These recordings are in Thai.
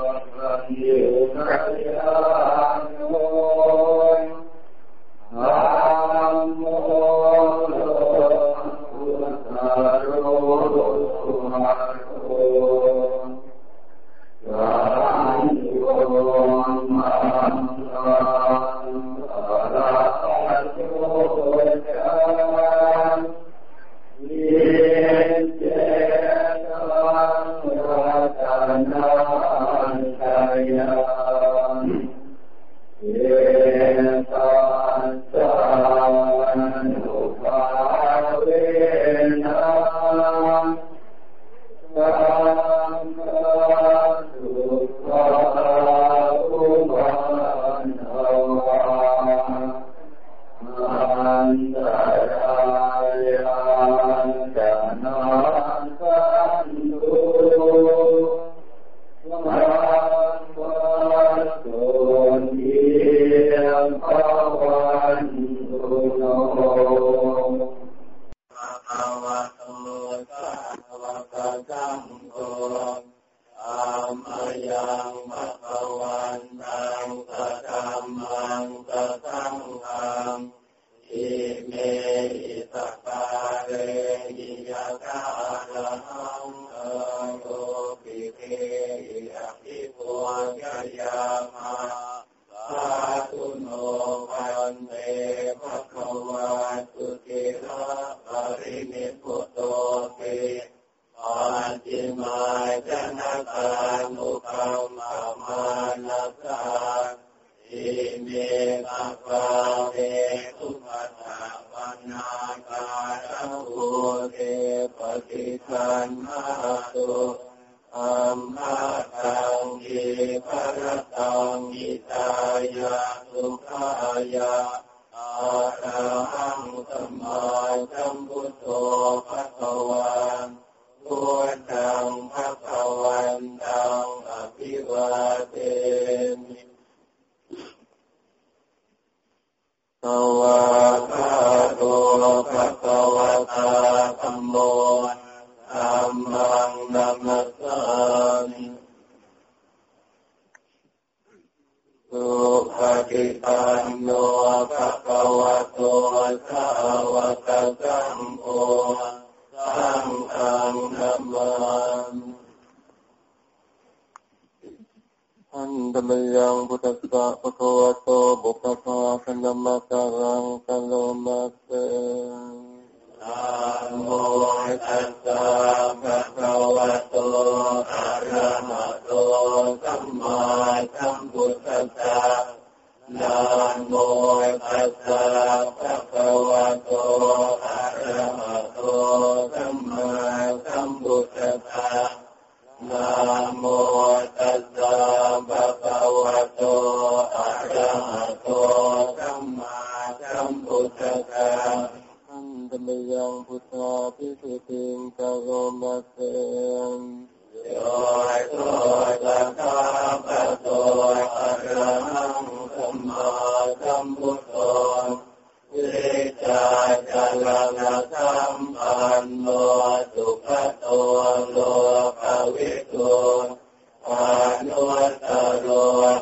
الرحمن เตสุปัฏฐาปนาการะโหเตปฏิคันหาตุอัมมาตังกิภรตังกิตายาสุขายาอาระหังสัมมาสัมพุทโธภะคะวันพุทธังภะคะวันตังอภิวาเทมิ ตวะตาโตภะคะวะตาธัมโมธัมมังนัมสามิสุภะกิปันโนภะคะวะโตสาวกสังโฆสังฆังธัมมัง อันตมยังพุทธะปะโทโตบุพพาสันมะตารังกัลโลมัสเตนะโมตัสสะภะคะวะโตอะระหะโตสัมมาสัมพุทธัสสะนะโมตัสสะภะคะวะโตอะระหะโตสัมมาสัมพุทธัสสะ นะโมตัสสะภะคะวะโตอะระหะโตมมาสัมพุทธัสสะอันมยังพุทธาภิสุติงะโมะเสนสัสสะภะวะโตอะระหังสัมมาสัมพุทโธ จาจารณธรรมอันโนสุขโตโลกวิทูอนุตโร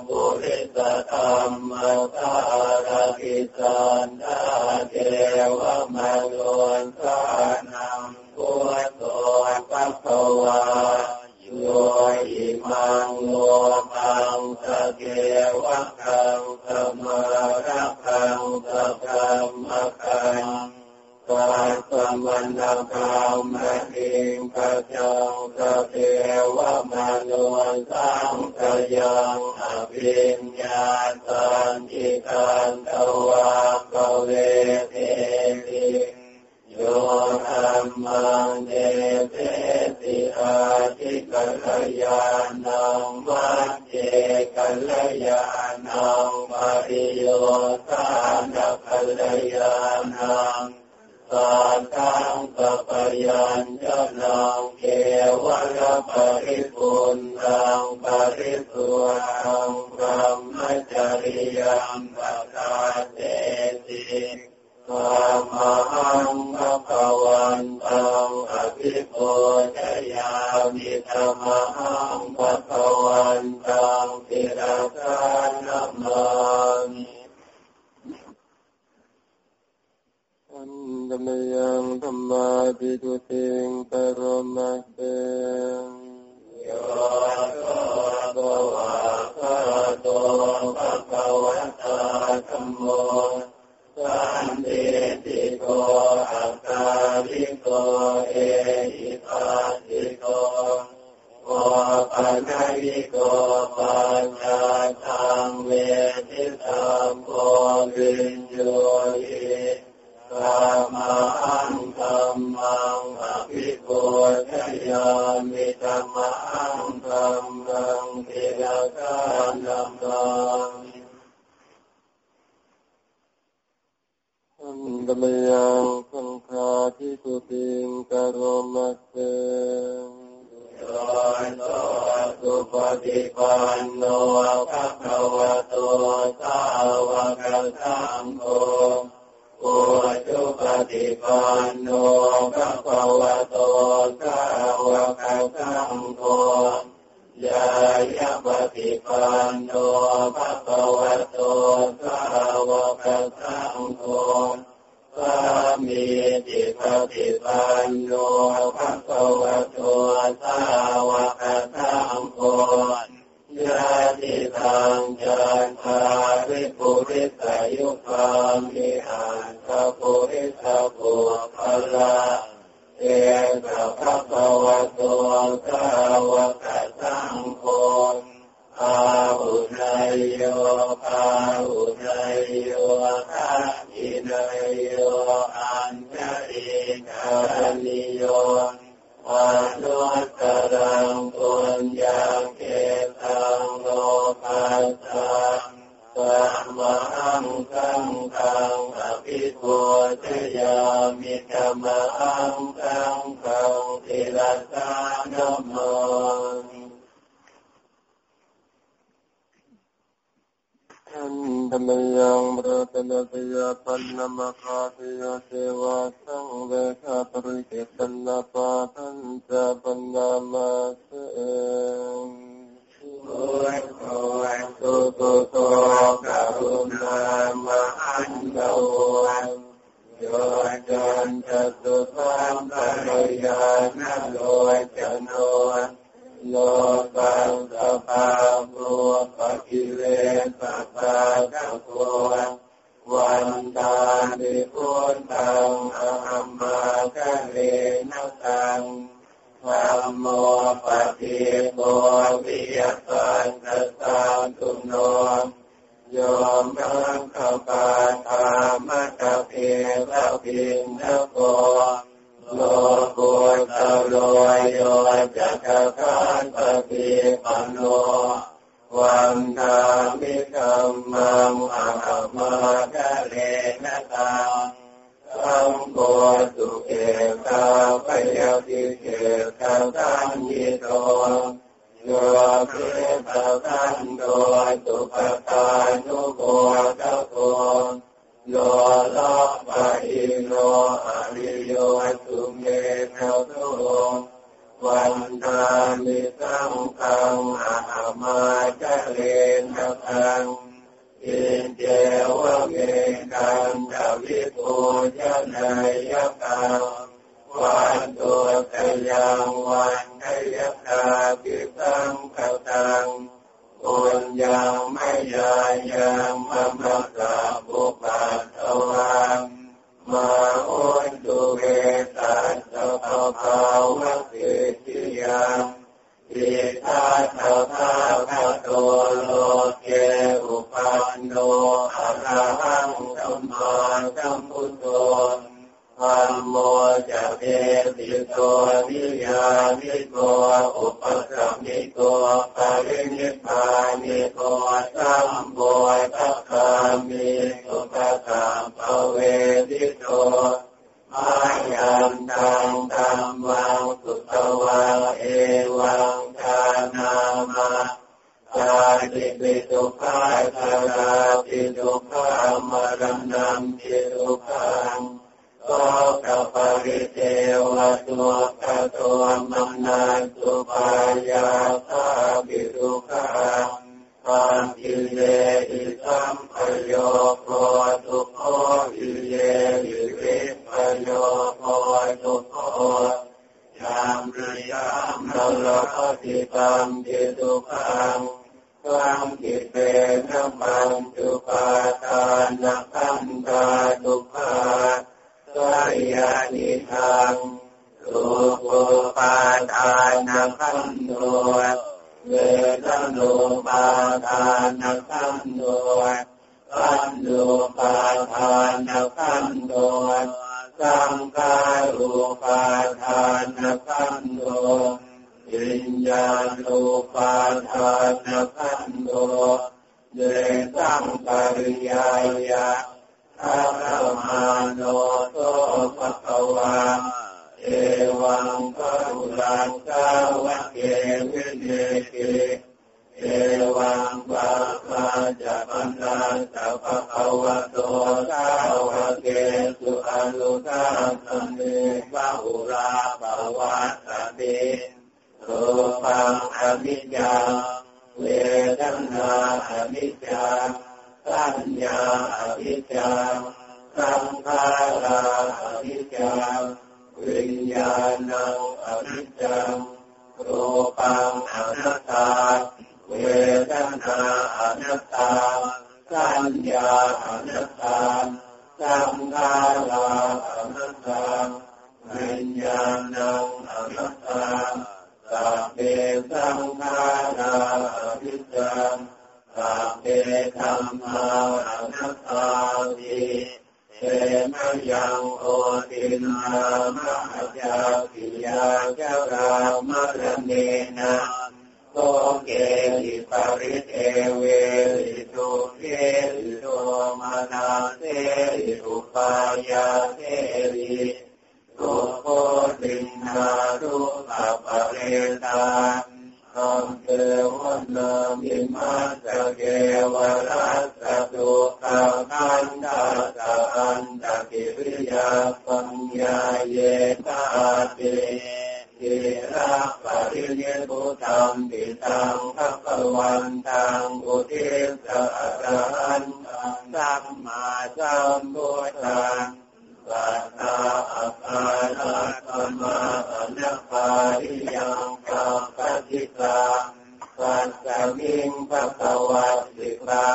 ปุริสธรรมตารกิสันดาเทวมโลนสานังพุทโตปัสสวาโย มังโลตังสเกวะกังสมาระกังสกรรมกังตาสมันตกรรมเองพระจังสเกวะมโนสังกยังอภิญญาตันทิการตวะกเวเทติ โยธรมัเดเปติอาทิกัลยาณังมัเจกัลยาณังมาริโยสานกัลยาณังสาตังปะปยัญชนเกวะปริปุณตังปริสุตังพรหมจริยังปะตาเตติ ธรรมังะวันตังอภิปุจยามิธรรมังะวันตังติระกานมอนดมยังธรรมาปิตุติงปรมัตเตโยโสภวะคะตภะคะวะามโสันเดติโกอัตตาลิโกเอหิปัสสิโกโอปัญญิโกปัญาตังเวทิตังโกวิโยหิสัมมาอังธัมมัปิปุจยามิธัมมัมมังเทระกามมั มยังบรตนตยาปันนมคาตยาเสวะสังเวชาปริเกตันนาปาทันจะปันนามาเสโอโอตุตุโตกรุณามหันโตโยจันจะสุตังปริยานโลจโน โลกังสภาบุปกิเลสตาจักโววันตานิพุทธังอัมมาคะเลนะตังธรรมโมปฏิโกวิยสันตสังตุโนยอมรังขปาธามะตะเพระพินทโก โลกุตโลโยจักขันตปิปันโนวันทามิกัมมังอามาคะเลนะตังสัมโพสุเกตาปยติเกตาตันยิโตโยเกตาตันโดสุปตานุโกตะโก โลลาปะอิโนอริโยสุเมธาโตวันทามิสังฆังอามาจะเลนะทังอินเจวะเมกันดาวิโกยนายะกังวันตัวตยังวันทยกาปิสังกตัง บุญยังไม่ยายังมะมะกะปุปัตตวังมาอุน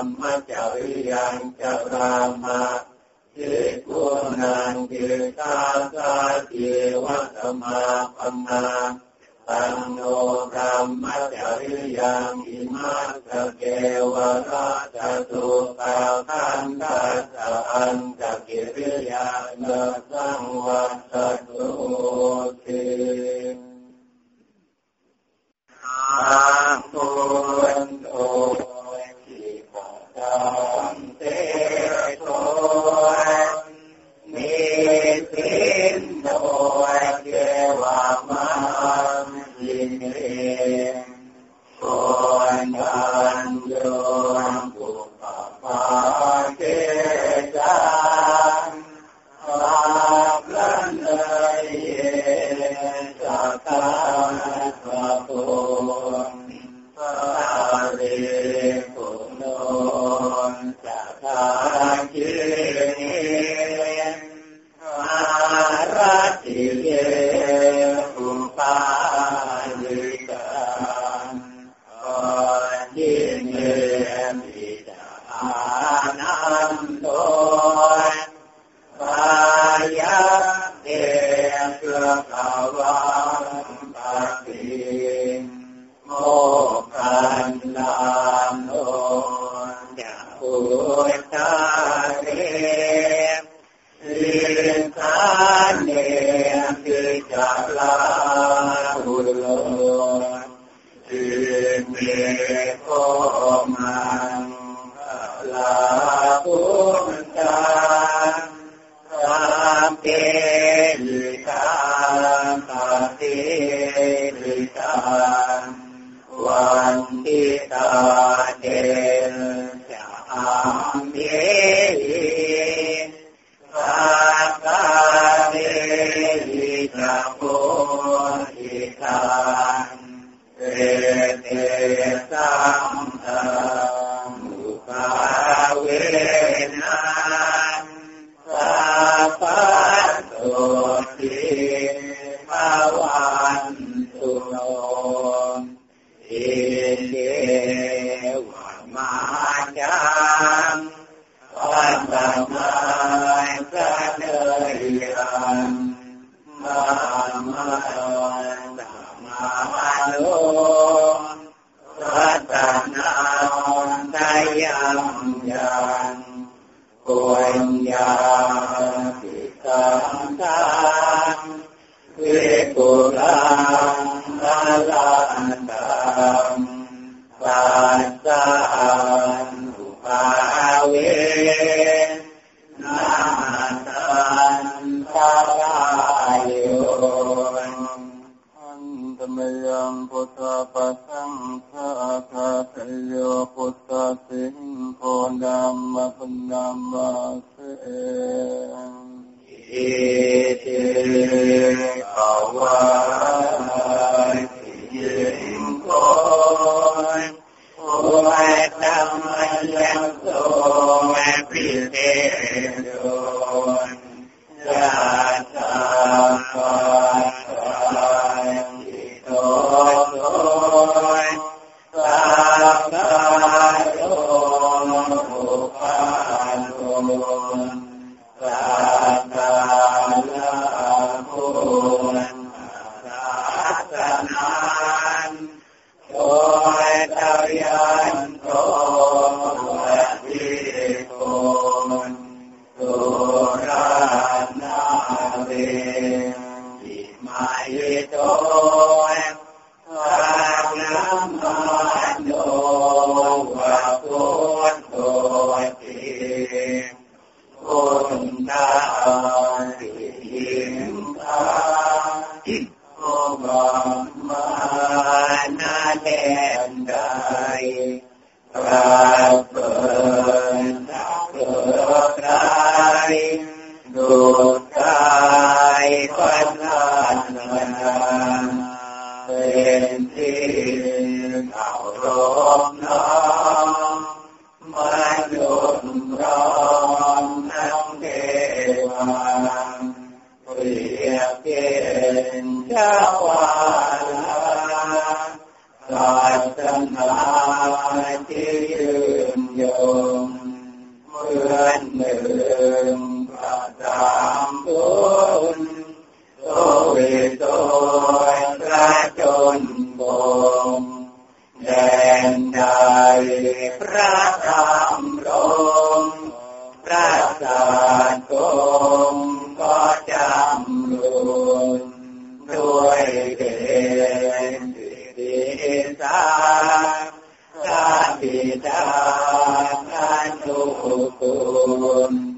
มมจริยังจรามาทิกุนันเกตาสาเทวสมาปัมมาตังโนธรรมจริยังอิมาสเกวราชตุตาคันตาสอันตกิริยานะสังวัตตุติทางตุนโอ É, ดานันตุคุณ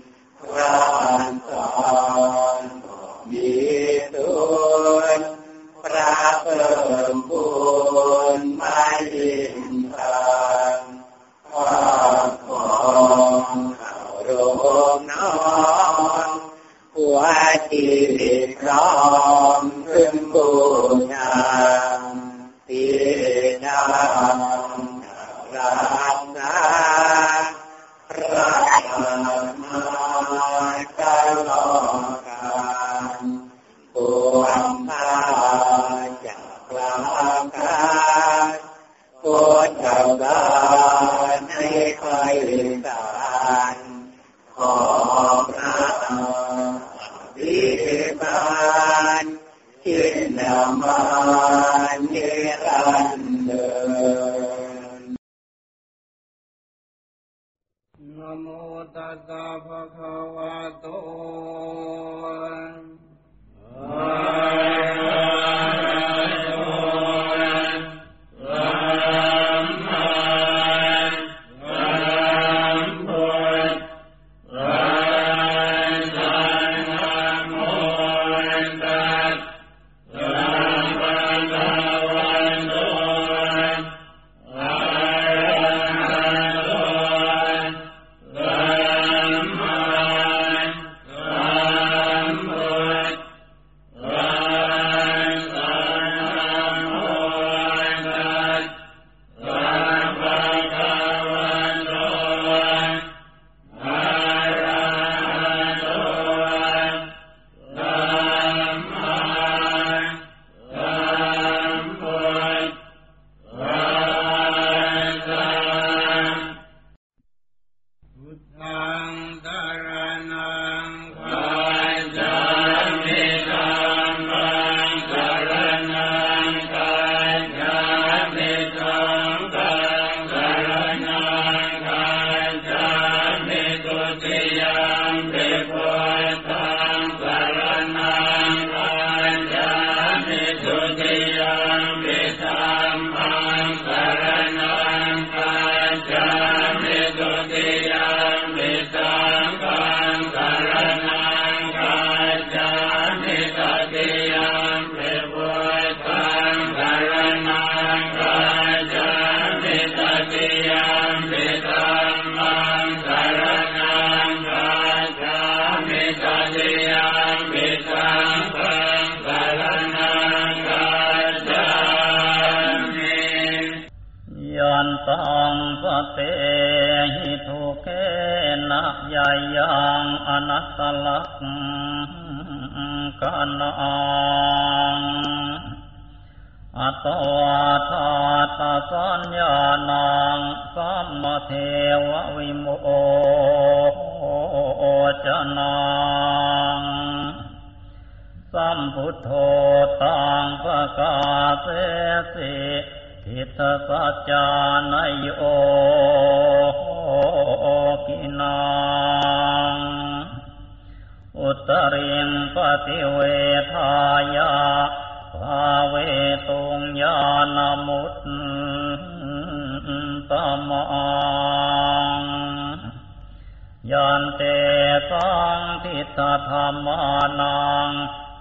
สธรรมานัง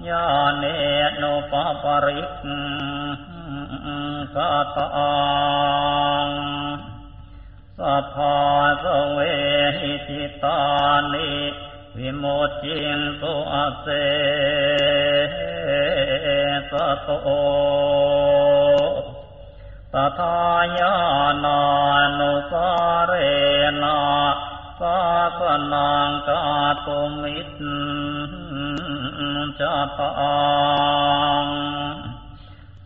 ญาเนโนปปริกสะตตังสะพพาสเวหิติตานิวิโมจินตุอาเสสโตตถาญาณานุสาเรนาสาสนังกาตุมิ จะปาง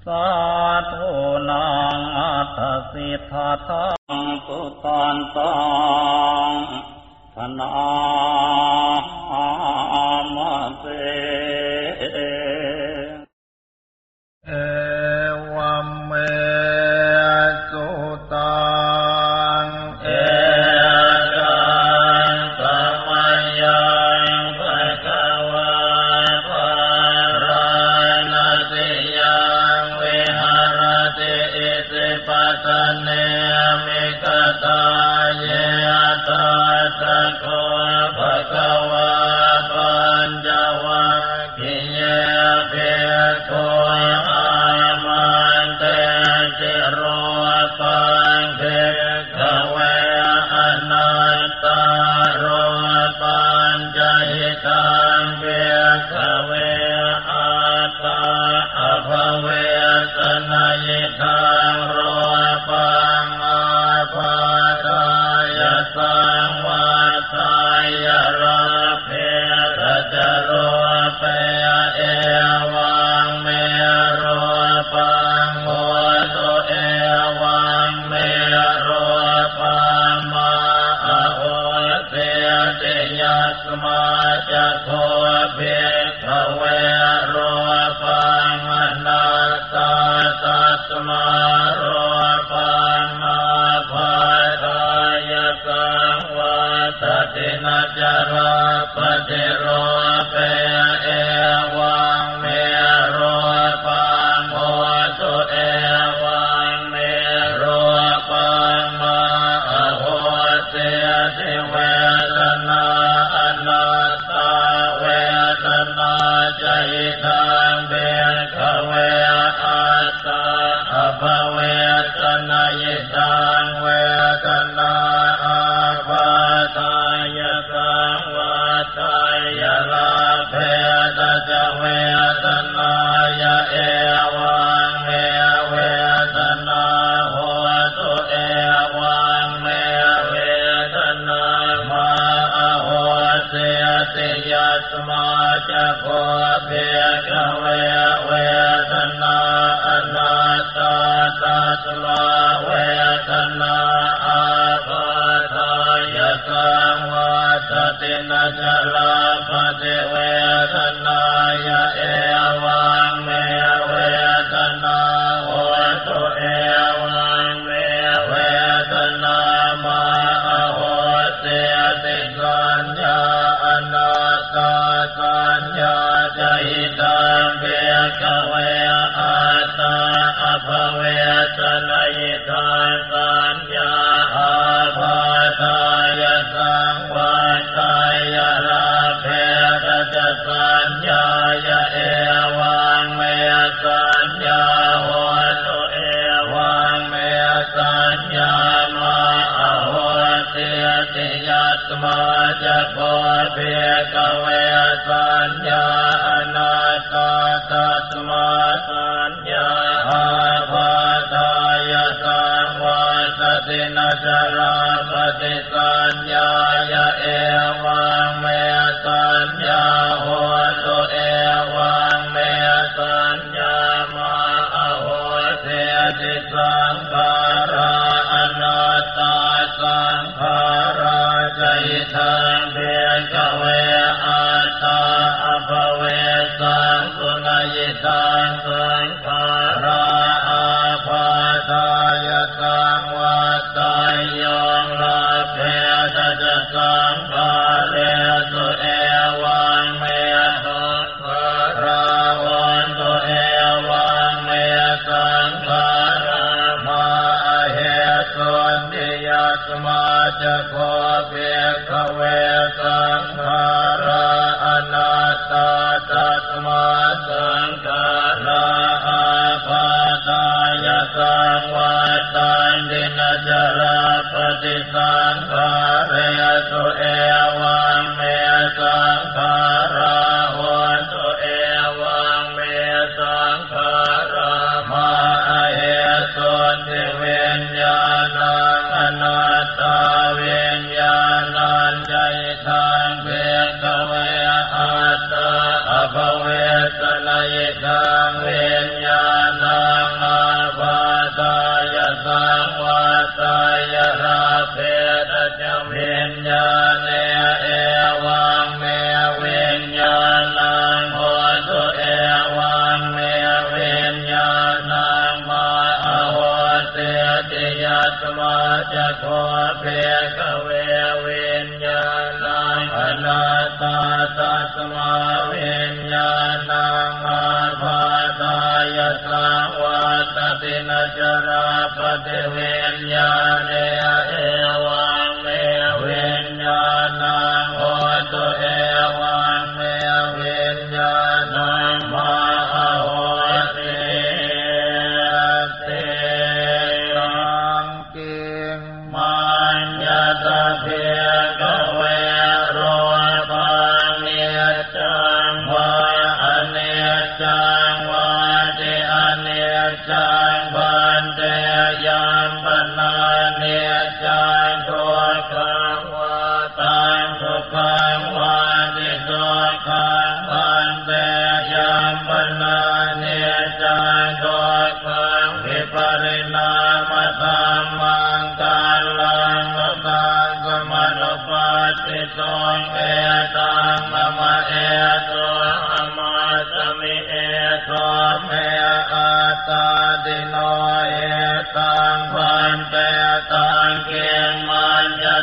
สาธุนางอัตสิทธาทังสุตันตังธนา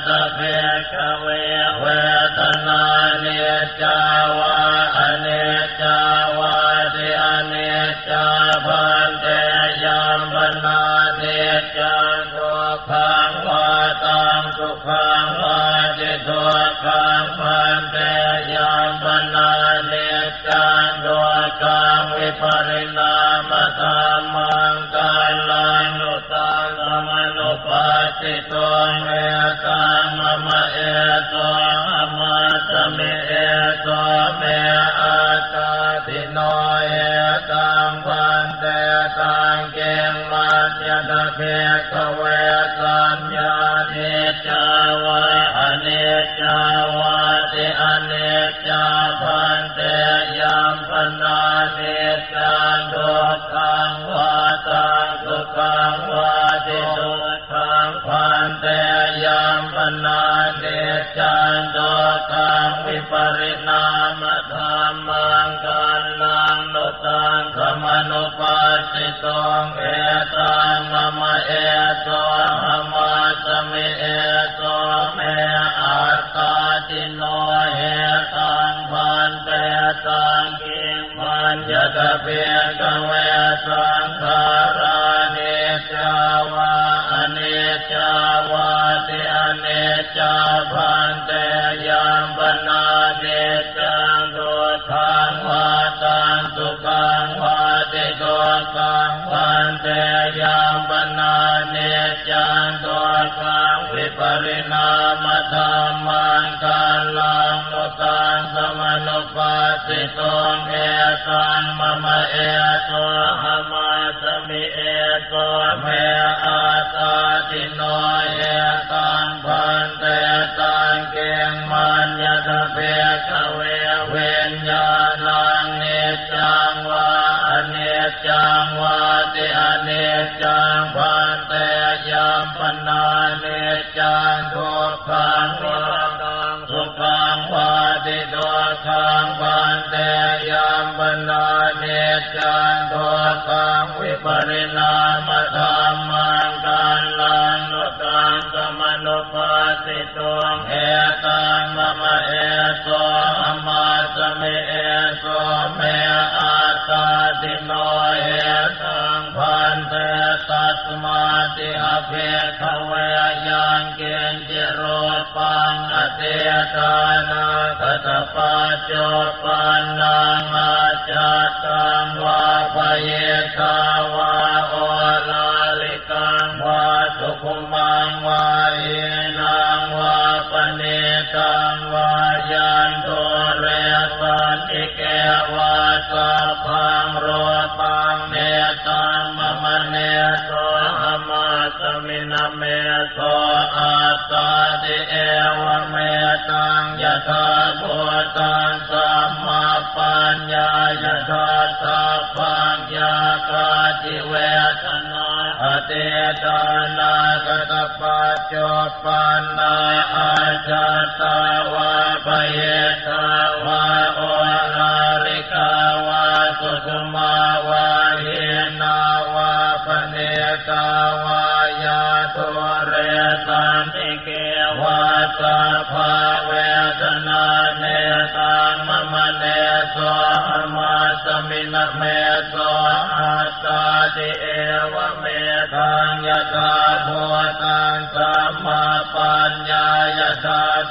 the Vekaway, where the light is of ปัสสิโตเอตังมะมะเอโตหะมาสมิเอโตเม ปริณามธรรมังกันลังโลตังสมนุปัสสิโตเอตังมะมะเอโสอมาสมิเอโสเมอาตาติโนเอตังพันเตตัสมาติอภเขเวยังเกณจิโรปังอเตตานาคตปัจปันนังอาจตัง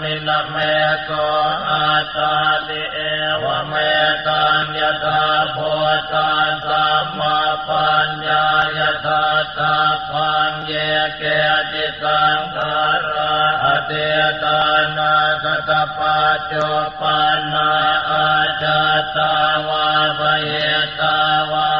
มินะเมโสอาตาติเอวเมตังยะถาโพตังสัมมาปัญญายะถาสัพพังเยเกจิสังขาราอเตตานาคตปัจจปันนาอาจตาวาเยตาวา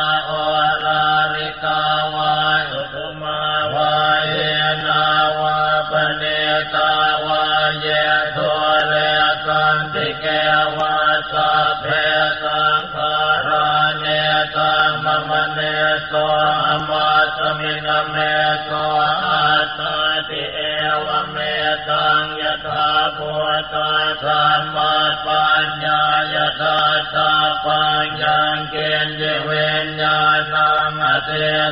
ตังสัมมาปัญญายะถาสัพพัญญังเกณฑ์เวญญาณังอเต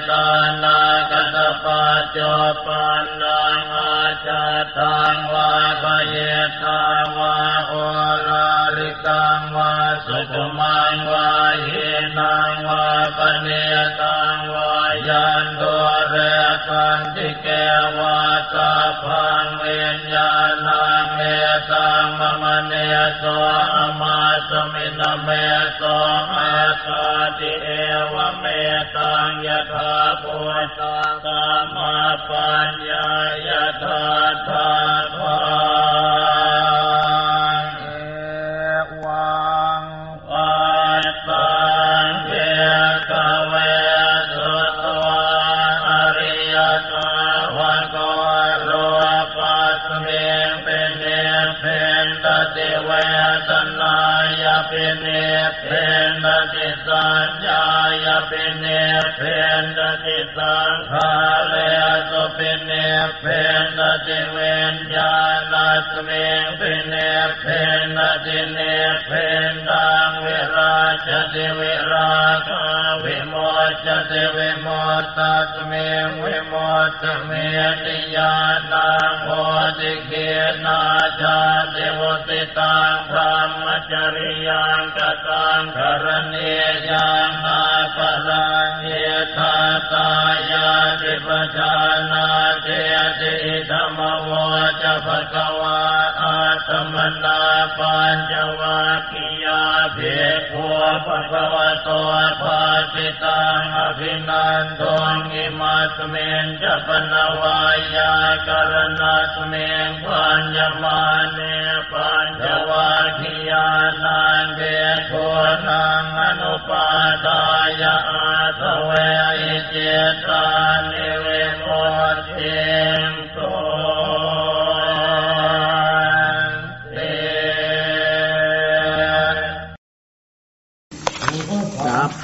ตานาคตปัจจปันนังอาจาตังวาภเยตาวาโอลาริกังวาสุขมังวาเยนังวาปเนตังวายันโตเรสันติเกวาสัพพัง มเนโสอมาสมินเมโสอาตาติเอวเมตังยะถาปุตตะมมาปัญญาย ติเวนญาณสเมปิเนเพนติเนเพนดังวิราชติวิราคาวิโมจติวิโมตัสเมวิโมตเมติยานังโหติเกนาจาติวติตังพระมจริยังกตังกรณียา นวายากรณาสเมปัญญมาเนปัญจวัคคียานังเบโทนังอนุปาทายาอาสเวอิเจตา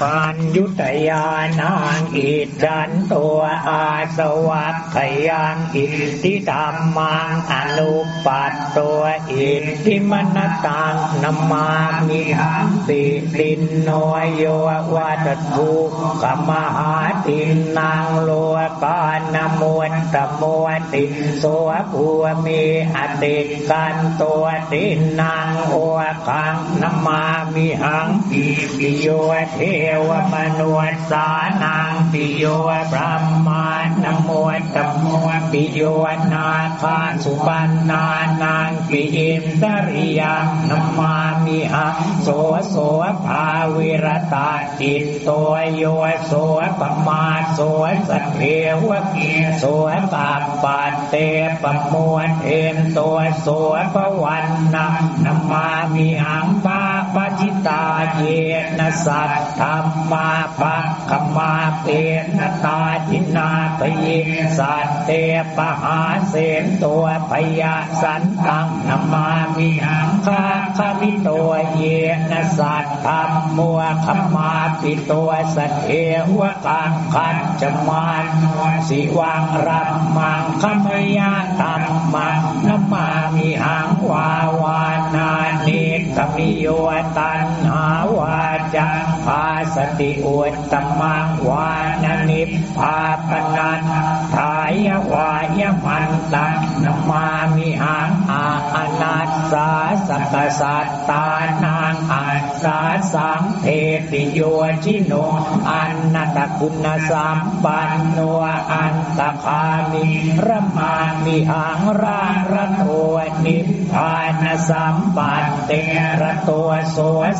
สัพพัญยุตยานางอิจันตัวอาสวัคขยังอิทิธรรมังอนุปัตตัวอิทิมนตังนมามิหังติตินโนโยวัตถุกมหาตินนางโลกานมวนตมวติโสภูมิอติกันตัวตินนางโอคังนมามิหังอิปิโยเทวมนุษสานังปิโยพระมานโมตโมปิโยนาคาสุปันนานังปิอิมตริยังนมามิหังโสโสภาวิรตาจิตตัวโยโสปมาโสสเทวเกีโสปัปปัตเตปมวลเอ็นตัวโสปวันนังนมามิหังปาปจิตาเยนสัตธรรมาปะขมาเปนตาจินาปเยสัตเตปหาเสนตัวพยาสันตังนมามิหังคาคามิตัวเยนสัตธรรมัวขมาปิตัวสัตเทวกังขันจมานสิวังรัมมังขมยาธรรมังนมามิหังวาวานานิ กมิโยตันหาวาจังพาสติอุตตมังวานนิพาปนันทายวายมันตังนมามิหัง สาสักสัตตานางอาสาสังเทติโยชิโนอันนตคุณสัมปันโนอันตคามิระมามิหังรางระตัวนิพพานสัมปันเตระตัวโส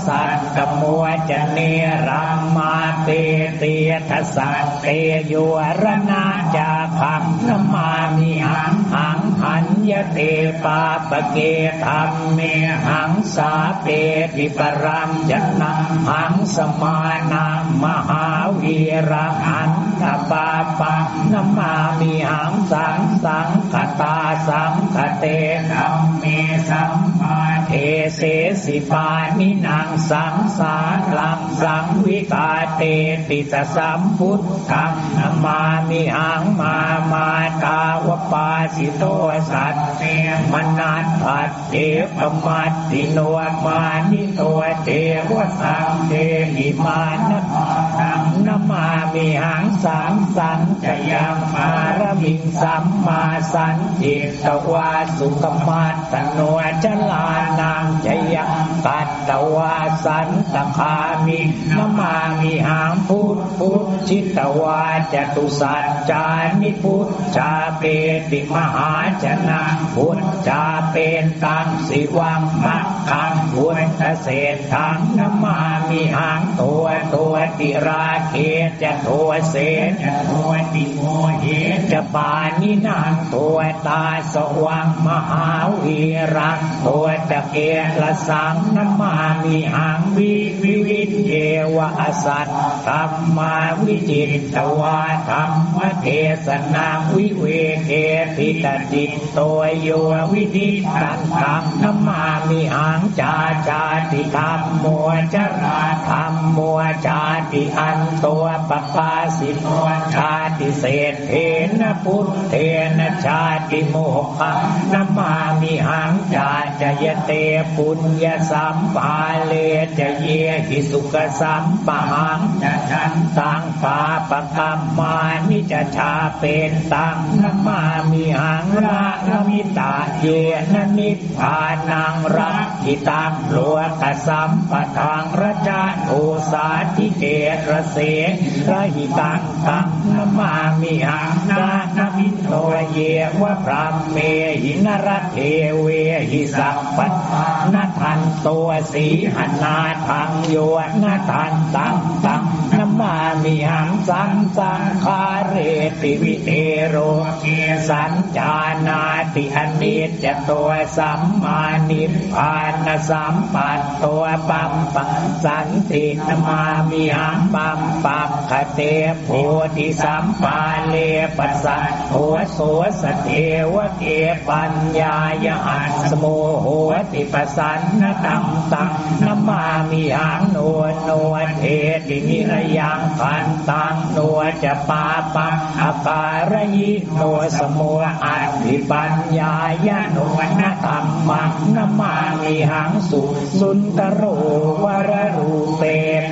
สัตกมัวจเนรัมมาเตเตทสัตเตโยรนาจาคังนมามิหังหัง หันยเตปาปเกธรรมเมหังสาเปติปรัมจันนังหังสมานังมหาวีระหันตปาปังนมามิหังสังสังคตาสังคเตธรรมเมสัมมาเทเสสิปานินางสังสารลังสังวิกาเตติสสัมพุทธังนมามิหังมามาตาวปาสิโตสัตเตมนัสปัตเตปมัตติโนมานิโตเทวสังเทหิมานะตังนมามิหังสังสังจะยังมารมิงสัมมาสันจิตวาสุขมาตโนจลานังจะยังปัตตวาสันตคามินมามิหังพุทธพุทธิตวาจตุสัจจานิพุทธจาเปติมหาชนะพุทธจาเป็นตังสิวังมักขังพุทธเศษทังนมามีหังตัวตัวติราเกจะตัวเศษจะตัวติโม ปานินางตัวตาสว่างมหาวีรังตัวตะเกียละสังนมามิหังวิวิวิเทวอสัตธรรมาวิจิตตวาธรรมเทศนาวิเวเกติตจิตตัวโยวิธิตังธรรมนมามิหังจาจาติธรรมมัวจราธรรมมัวจาติอันตัวปปาสิโนชาติเศษเทนพุทธเทนชาติโมกขนมามิมิหังจาจยเตปุญญสัมปาเลจะเยหิสุขสัมปะหังจะฉันตังปาปกรรมานิจะชาเป็นตังนมามิหังระนมิตาเยนนิพพานังรักทิตังโลกสัมปทังระจาโทสาธิเกระเสระหิตังตังนมามิหังนานมิโนเยวะพรามเมหินรเทเวหิสัพพัทนาทันตัวสีหันาทังโยนาทันตังตังนมามิหังสังสังคาเรติวิเทโรเกสัญจานาติอเนจตัวสัมมานิพานสัมปัตตัวปัมปัสันตินมามิหังปัมปัมคเตโพธิสัมปาเลปัสสะโหโสสเทวเกปัญญายอัสโมโหติปสันนตังตังนมามิหังโนโนเทตินิระยังพันตังโนจะปาปังอาการยิโนสโมอัติปัญญายโนนตัมมังนมามิหังสุสุนตโรวรรูเป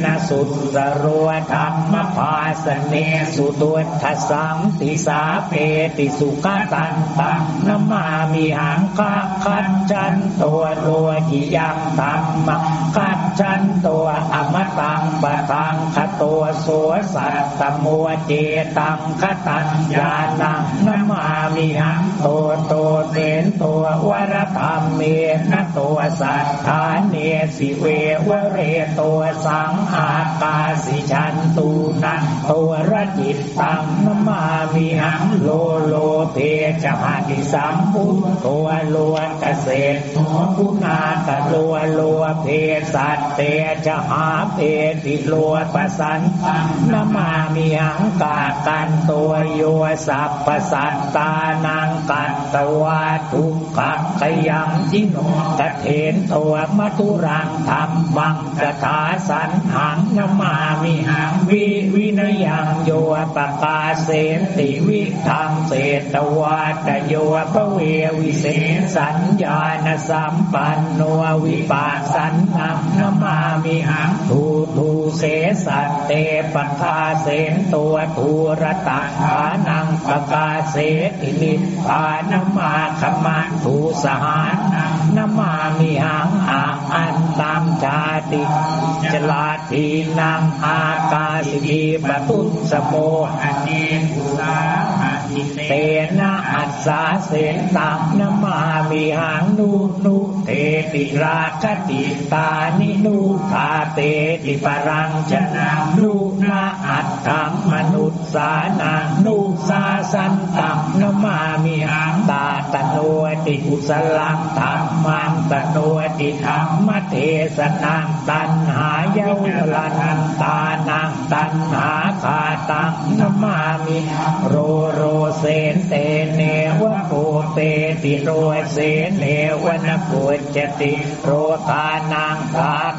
นะสุตตโรธรรมภาสเนสุตุทัสสังติสาเพติสุขตันตังนมามิหังคะคัจจันตัวโลกิยังธรรมคัจจันตัวอมตังปะตังคตัวโสสัตตมัวเจตังคตัญญาณังนมามิหังตัวโตเตนตัววรธรรมเมนตัวสัทธาเนสิเววเรตัวสังอาตาสิชันตูนันตัวรจิตตังนมามิหังโลโลเพจหาติสัมพุทตัวโลเกษตรตัวพุนาตโลโลเพสัตเตจะหาเพติโลปสันนมามิหังกากันตัวโยสัพปสัตตานังกัตตวาทุกขกยังจิโนกเถนตัวมัตุรังธรรมังกถาสันหังนมามิหังวิวินยังโยปกาเสนติวิธรรมเศตวาตโยปเววิเศษสัญญาณสัมปันโนวิปัสสันนังนมามิหังทูทูเสสัตเตปกาเสนตัวทูรตาานังปกาเสติมิพานมาขมาทูสหานังนมา มิหังอาอันตามชาติจลาทีนังอากาสิปตุสโมอันเนกุลาเตนะอัสสาเสนตังนมามิหังนุนุเทติราคติตานินุทาเตติปรังชนะนุนาอัตถังมนุษสานังนุสาสันตังนมามิหังตาตโนติกุสลังธรรมังตนติธรรมเทศนังตันหายาวลันตานังตันหาคาตังนมามิโรโรเสนเตเนวะโกเตติโรเสนเนวะนโกจติโรตานังกา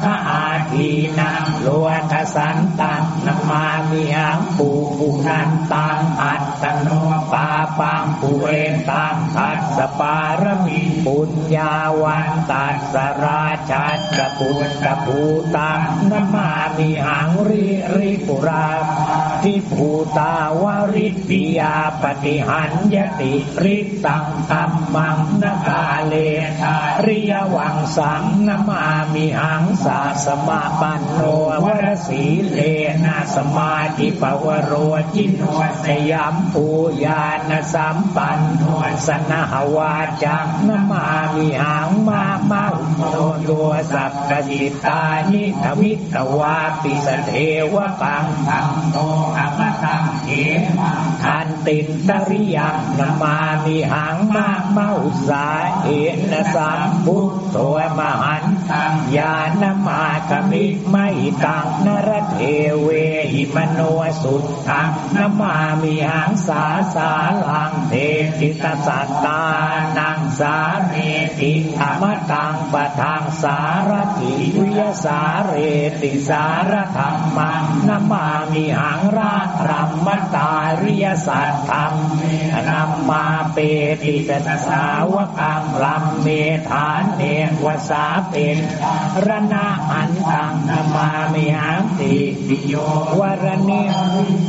คา ทีนังโลกสันตังนมามิหังปูปุนันตังอัตตโนปาปังปุเรนตังทัสสปารมีปุญญาวันตัสสราชัตตปุตตภูตังนมามิหังริริปุราทิภูตาวริปิยาปฏิหันยติริตังตัมมังนกาเลทาริยวังสังนมามิหังสาสมาปันโนวรสีเลนะสมาธิปวโรจินวสยามปูญาณสัมปันโนสนหวาจังนมามิหังมามาอุโมตัวสัพพสิตานิทวิตวาปิสเทวกังตังโตอมตังเขมังทันตินตริยังนมามิหังมาเมาสาเอนสัมพุทโตมหันตังญาณมาคมไม่ตังนรเทเวหิมโนสุตตังนมามิหังสาสาลังเทติตสัตตานัง สาเมติอมตังปะทางสารถิวิยสาเรติสารธรรมังนมามิหังรารัมมตาริยสัตธรรมนัมมาเปติตสาวกังลัมเมฐานเนวสาเป็นรณะอันตังนมามิหังติปิโยวรณิ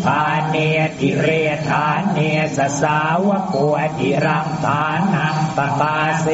ทานเนติเรฐานเนสสาวกวติรังฐานังปปาเส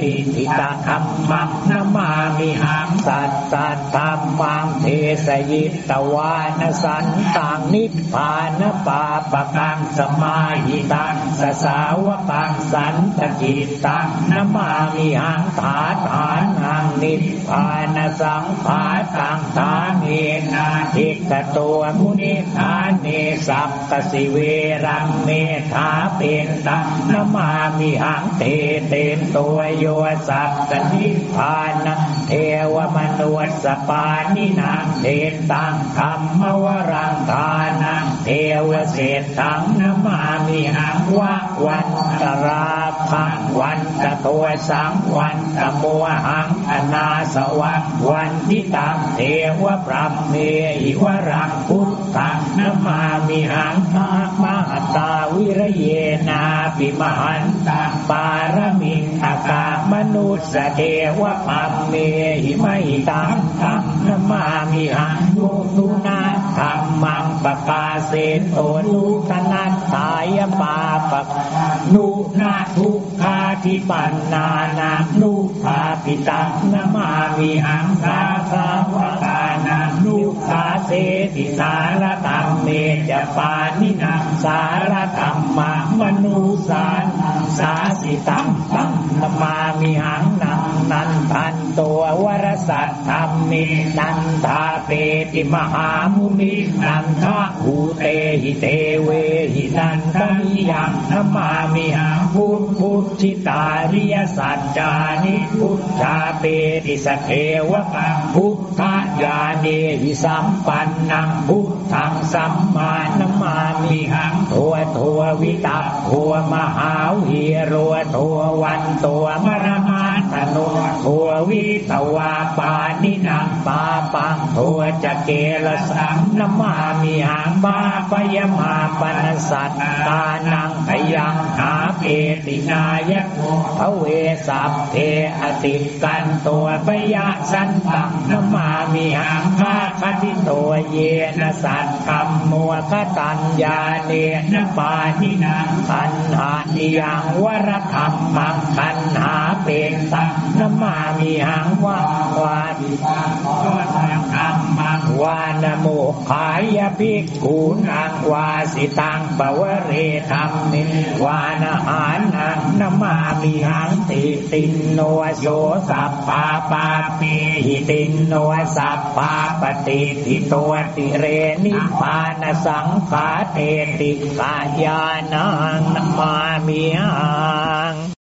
ติทิตาธรรมังนมามิหังสัตตัตธรรมังเทสยิตวานสันตังนิพพานปาปกังสมาหิตังสสาวกังสันตจิตตังนมามิหังฐานฐานหังนิพพานสังขาตังฐานเนนาทิกตัวมุนิฐานเนสัพกสิเวรังเมธาเป็นตังนมามิหังเตตนตัวโยสัพกนิพานเทวมนุษสปานินางเทตังธรรมวรังทานังเทวเศษตังนมามิหังวะวันตราพังวันตะตัวสังวันตะมัวหังอนาสวัสวันทิตังเทวพระเมหิวรังพุทธังนมามิหังมามหตาวิระเยนาปิมหันตังปารมิงอากามนุสเทวปัมเมหิไมตังตังนมามิหังนุนุนาธรรมังปกาเสนโตนุทนัตายปาปะนุนาทุกขา ทิปันนานานุภาปิตังนมามิหังคาสาวกานานุขาเสติสารธรรมเมจปานินาสารธรรมมนุสานสาสิตังตังนมามิหัง ทันตัววรสัตธรรมเมนันทาเปติมหามุนินันทะหูเตหิเตเวหินันทมิยังนมามิหังพุทพุทธิตาริยสัจจานิพุทธาเปติสเทวะพุทธญาเนหิสัมปันนังพุทธังสัมมานมามิหังทัวทัววิตาทัวมหาวิโรทัววันตัวมรมาตโนทัวววิตวาปานินังปาปังทัวจะเกลสังนมามิหังบาปยมาปนสัตตานังพยังหาเปตินายะพระเวสัพเพอติกันตัวปยะสันตังนมามิหังมาคติตัวเยนสัตกรรมมัวคตัญญาเนนปาทินังขันหานิยังวรธรรมมังขันหาเป็นตังนมามิหังวาวาดิตังวรธรรมมังวานโมขายภิกขุนังวาสิตังปวเรธรรมนิวานหานังนมามิหังติตินโนโยสัพปาปาปีหิตินโนสัพปาปฏิทิตัวติเรนิพานสังขาเทติกายานังนมามิหัง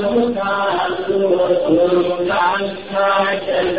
สมุทาสุตุลังคาจัน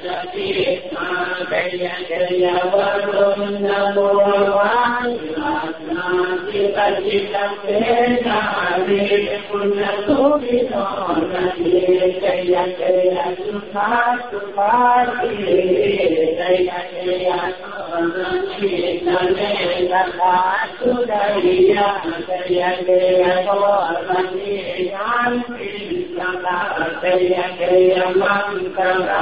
जय जय वरुण नमो पुण्यसुविनो जय जय सुखा सुखाति जय जय नमे लता सुदरिया जय जय गौरणी जानकी सदा जय जय मंगला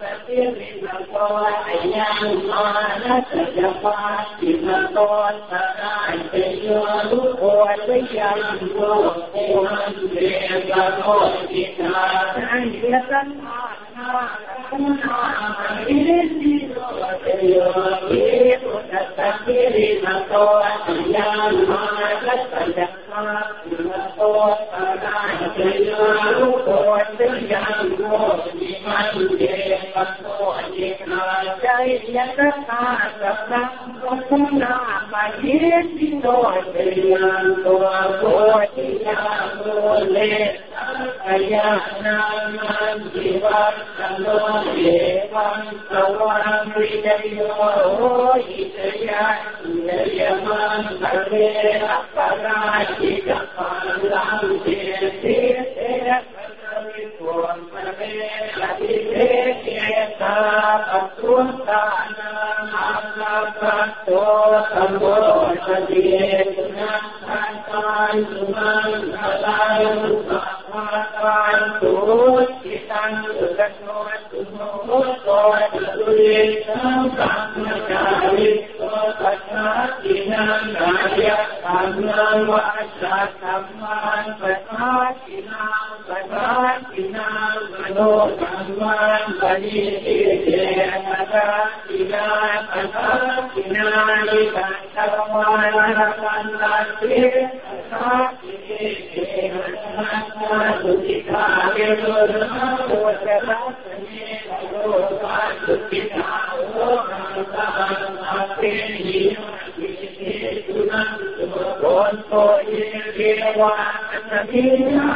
فقير من طوى أيام قالت جفاك من طوى فراعت يوم وليا وقوان بقرور كتاب عيسى تستكبر مطوع أيام قالت فجفاك من طوى فراعت يوم وليا وقوان بقرور كتاب Yeah. ปัจจุบันอาณาปัจจุบันโตสัมโพธิเดชนะทันตันมัง ว